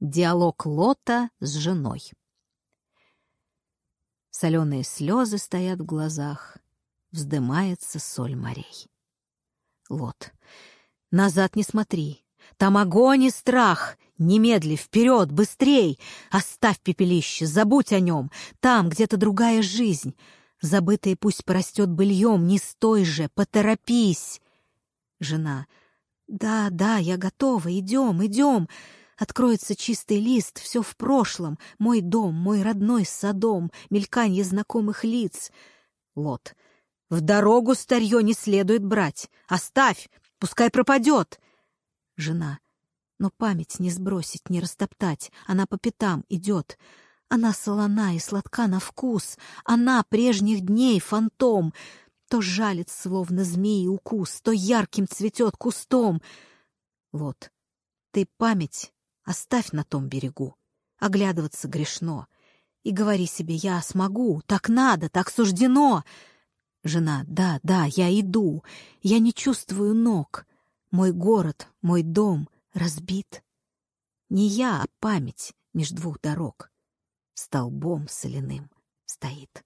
Диалог Лота с женой. Соленые слезы стоят в глазах, вздымается соль морей. Лот. Назад не смотри. Там огонь и страх. Немедли, вперед, быстрей. Оставь пепелище, забудь о нем. Там где-то другая жизнь. Забытое пусть порастет быльем, не стой же, поторопись. Жена. Да, да, я готова, идем, идем. Откроется чистый лист, все в прошлом. Мой дом, мой родной садом, мельканье знакомых лиц. Лот. В дорогу старье не следует брать. Оставь, пускай пропадет. Жена. Но память не сбросить, не растоптать. Она по пятам идет. Она солона и сладка на вкус. Она прежних дней фантом. То жалит, словно змеи укус, то ярким цветет кустом. Лот. Ты память Оставь на том берегу. Оглядываться грешно. И говори себе, я смогу, так надо, так суждено. Жена, да, да, я иду, я не чувствую ног. Мой город, мой дом разбит. Не я, а память меж двух дорог. Столбом соляным стоит.